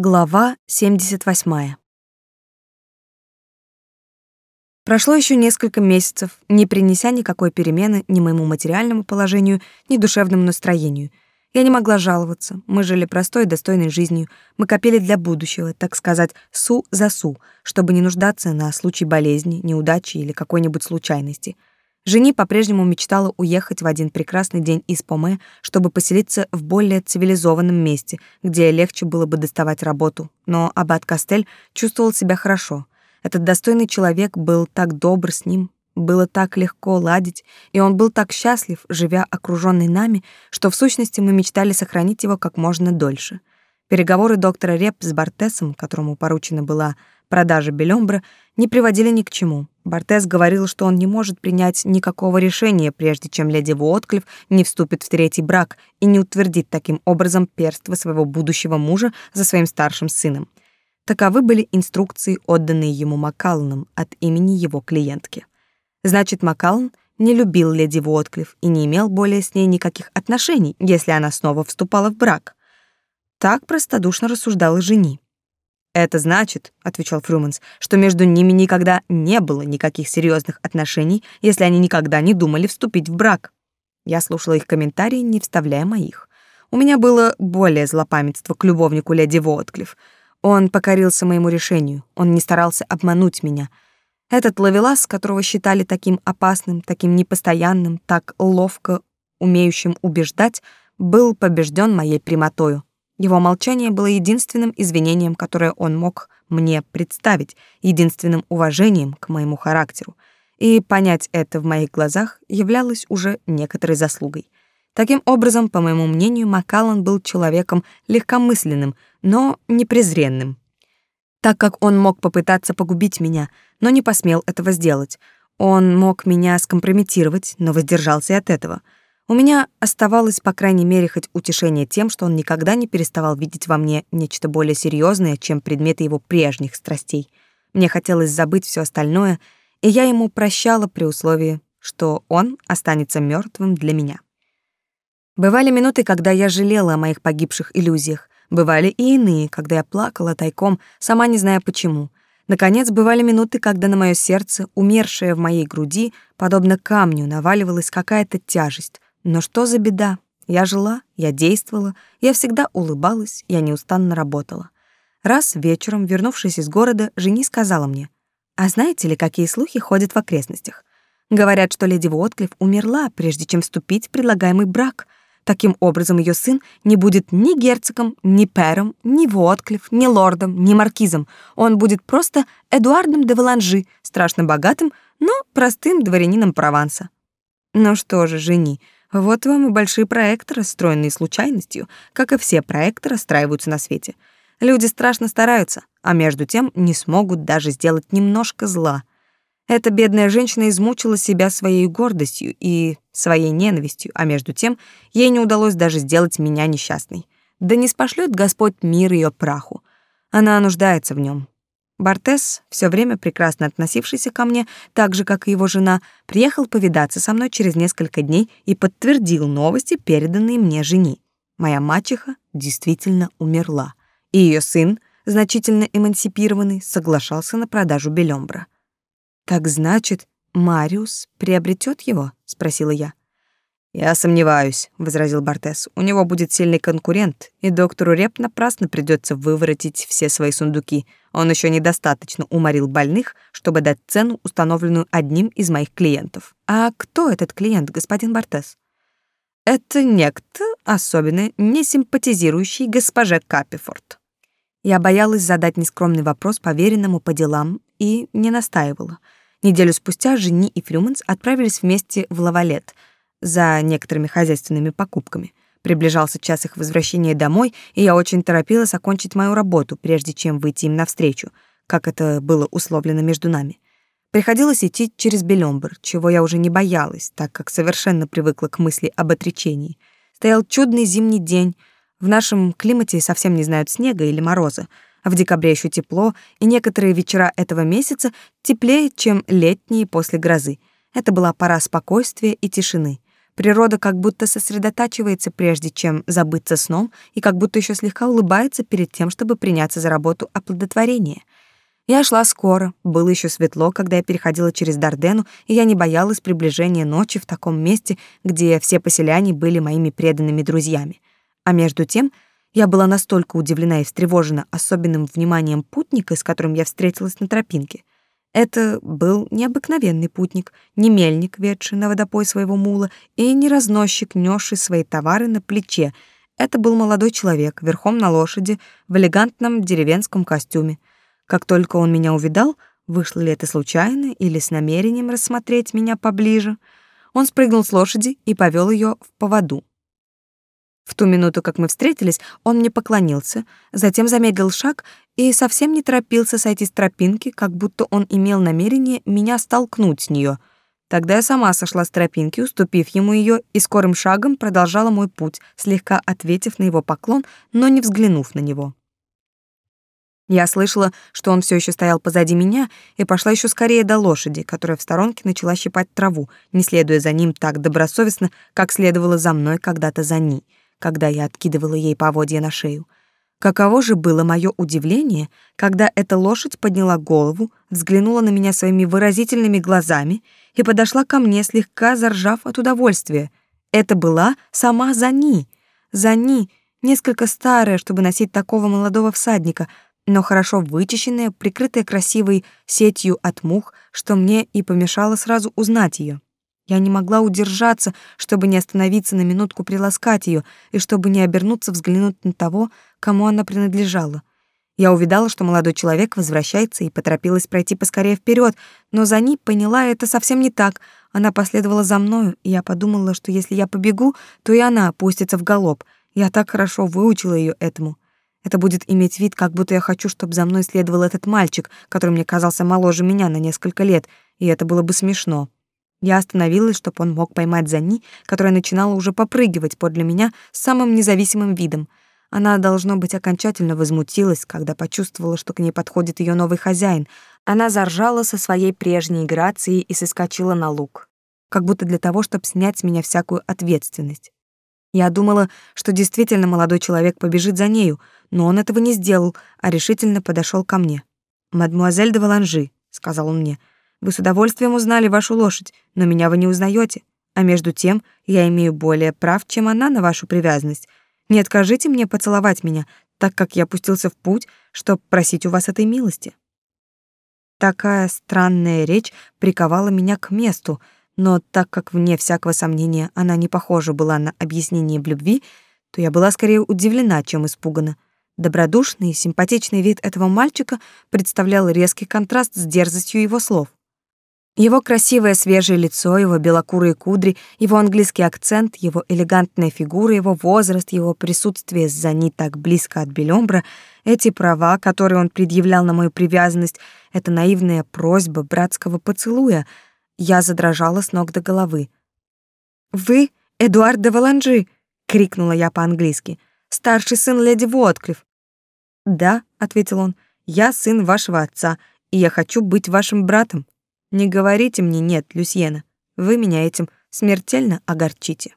Глава 78. Прошло еще несколько месяцев, не принеся никакой перемены ни моему материальному положению, ни душевному настроению. Я не могла жаловаться. Мы жили простой, достойной жизнью. Мы копили для будущего, так сказать, су за су, чтобы не нуждаться на случай болезни, неудачи или какой-нибудь случайности — Жени по-прежнему мечтала уехать в один прекрасный день из Поме, чтобы поселиться в более цивилизованном месте, где легче было бы доставать работу. Но аббат Кастель чувствовал себя хорошо. Этот достойный человек был так добр с ним, было так легко ладить, и он был так счастлив, живя окружённый нами, что в сущности мы мечтали сохранить его как можно дольше. Переговоры доктора Реп с Бартесом, которому поручена была продажа Белёмбра, не приводили ни к чему. Бартес говорил, что он не может принять никакого решения, прежде чем леди Уотклифф не вступит в третий брак и не утвердит таким образом перство своего будущего мужа за своим старшим сыном. Таковы были инструкции, отданные ему Маккалланом от имени его клиентки. Значит, Маккаллан не любил леди Уотклифф и не имел более с ней никаких отношений, если она снова вступала в брак. Так простодушно рассуждала жени. Это значит, отвечал Фруманс, что между ними никогда не было никаких серьезных отношений, если они никогда не думали вступить в брак. Я слушала их комментарии, не вставляя моих. У меня было более злопамятство к любовнику леди Вотклифф. Он покорился моему решению, он не старался обмануть меня. Этот ловелас, которого считали таким опасным, таким непостоянным, так ловко умеющим убеждать, был побежден моей прямотою. Его молчание было единственным извинением, которое он мог мне представить, единственным уважением к моему характеру. И понять это в моих глазах являлось уже некоторой заслугой. Таким образом, по моему мнению, Маккаллан был человеком легкомысленным, но не презренным. Так как он мог попытаться погубить меня, но не посмел этого сделать. Он мог меня скомпрометировать, но воздержался от этого — у меня оставалось, по крайней мере, хоть утешение тем, что он никогда не переставал видеть во мне нечто более серьезное, чем предметы его прежних страстей. Мне хотелось забыть все остальное, и я ему прощала при условии, что он останется мертвым для меня. Бывали минуты, когда я жалела о моих погибших иллюзиях, бывали и иные, когда я плакала тайком, сама не зная почему. Наконец, бывали минуты, когда на мое сердце, умершее в моей груди, подобно камню, наваливалась какая-то тяжесть, но что за беда? Я жила, я действовала, я всегда улыбалась, я неустанно работала. Раз вечером, вернувшись из города, жени сказала мне, «А знаете ли, какие слухи ходят в окрестностях? Говорят, что леди Уотклифф умерла, прежде чем вступить в предлагаемый брак. Таким образом, ее сын не будет ни герцогом, ни пером, ни Уотклифф, ни лордом, ни маркизом. Он будет просто Эдуардом де Валанжи, страшно богатым, но простым дворянином Прованса. Ну что же, жени, — вот вам и большие проекты, расстроенные случайностью, как и все проекты расстраиваются на свете. Люди страшно стараются, а между тем не смогут даже сделать немножко зла. Эта бедная женщина измучила себя своей гордостью и своей ненавистью, а между тем ей не удалось даже сделать меня несчастной. Да не спошлет Господь мир ее праху. Она нуждается в нем, Бартес, все время прекрасно относившийся ко мне, так же, как и его жена, приехал повидаться со мной через несколько дней и подтвердил новости, переданные мне жени. Моя мачеха действительно умерла, и ее сын, значительно эмансипированный, соглашался на продажу Белёмбра. «Так значит, Мариус приобретет его?» — спросила я. «Я сомневаюсь», — возразил Бартес. «У него будет сильный конкурент, и доктору Реп напрасно придется выворотить все свои сундуки. Он еще недостаточно уморил больных, чтобы дать цену, установленную одним из моих клиентов». «А кто этот клиент, господин Бартес?» «Это некто, особенно не симпатизирующий госпоже Капифорд». Я боялась задать нескромный вопрос поверенному по делам и не настаивала. Неделю спустя Жени и Фрюманс отправились вместе в Лавалет — за некоторыми хозяйственными покупками. Приближался час их возвращения домой, и я очень торопилась окончить мою работу, прежде чем выйти им навстречу, как это было условлено между нами. Приходилось идти через Белёмбр, чего я уже не боялась, так как совершенно привыкла к мысли об отречении. Стоял чудный зимний день. В нашем климате совсем не знают снега или мороза, в декабре еще тепло, и некоторые вечера этого месяца теплее, чем летние после грозы. Это была пора спокойствия и тишины. Природа как будто сосредотачивается прежде чем забыться сном и как будто еще слегка улыбается перед тем, чтобы приняться за работу оплодотворения. Я шла скоро, было еще светло, когда я переходила через Дардену, и я не боялась приближения ночи в таком месте, где все поселяне были моими преданными друзьями. А между тем я была настолько удивлена и встревожена особенным вниманием путника, с которым я встретилась на тропинке, это был необыкновенный путник, не мельник, ведший на водопой своего мула, и не разносчик, несший свои товары на плече. Это был молодой человек, верхом на лошади, в элегантном деревенском костюме. Как только он меня увидал, вышло ли это случайно или с намерением рассмотреть меня поближе, он спрыгнул с лошади и повел ее в поводу. В ту минуту, как мы встретились, он мне поклонился, затем замедлил шаг и совсем не торопился сойти с тропинки, как будто он имел намерение меня столкнуть с нее. Тогда я сама сошла с тропинки, уступив ему ее, и скорым шагом продолжала мой путь, слегка ответив на его поклон, но не взглянув на него. Я слышала, что он все еще стоял позади меня, и пошла еще скорее до лошади, которая в сторонке начала щипать траву, не следуя за ним так добросовестно, как следовало за мной когда-то за ней когда я откидывала ей поводья на шею. Каково же было мое удивление, когда эта лошадь подняла голову, взглянула на меня своими выразительными глазами и подошла ко мне, слегка заржав от удовольствия. Это была сама Зани. Зани, несколько старая, чтобы носить такого молодого всадника, но хорошо вычищенная, прикрытая красивой сетью от мух, что мне и помешало сразу узнать ее. Я не могла удержаться, чтобы не остановиться на минутку приласкать ее и чтобы не обернуться взглянуть на того, кому она принадлежала. Я увидала, что молодой человек возвращается и поторопилась пройти поскорее вперед, но за ней поняла это совсем не так. Она последовала за мною, и я подумала, что если я побегу, то и она опустится в галоп. Я так хорошо выучила ее этому. Это будет иметь вид, как будто я хочу, чтобы за мной следовал этот мальчик, который мне казался моложе меня на несколько лет, и это было бы смешно. Я остановилась, чтобы он мог поймать Зани, которая начинала уже попрыгивать подле меня с самым независимым видом. Она, должно быть, окончательно возмутилась, когда почувствовала, что к ней подходит ее новый хозяин. Она заржала со своей прежней грацией и соскочила на луг, как будто для того, чтобы снять с меня всякую ответственность. Я думала, что действительно молодой человек побежит за нею, но он этого не сделал, а решительно подошел ко мне. «Мадмуазель де Валанжи», — сказал он мне, — вы с удовольствием узнали вашу лошадь, но меня вы не узнаете. А между тем, я имею более прав, чем она на вашу привязанность. Не откажите мне поцеловать меня, так как я пустился в путь, чтобы просить у вас этой милости». Такая странная речь приковала меня к месту, но так как вне всякого сомнения она не похожа была на объяснение в любви, то я была скорее удивлена, чем испугана. Добродушный и симпатичный вид этого мальчика представлял резкий контраст с дерзостью его слов. Его красивое свежее лицо, его белокурые кудри, его английский акцент, его элегантная фигура, его возраст, его присутствие за ней так близко от Белёмбра, эти права, которые он предъявлял на мою привязанность, эта наивная просьба братского поцелуя, я задрожала с ног до головы. «Вы Эдуард де Валанжи!» — крикнула я по-английски. «Старший сын леди Вотклифф!» «Да», — ответил он, — «я сын вашего отца, и я хочу быть вашим братом». Не говорите мне «нет», Люсьена. Вы меня этим смертельно огорчите.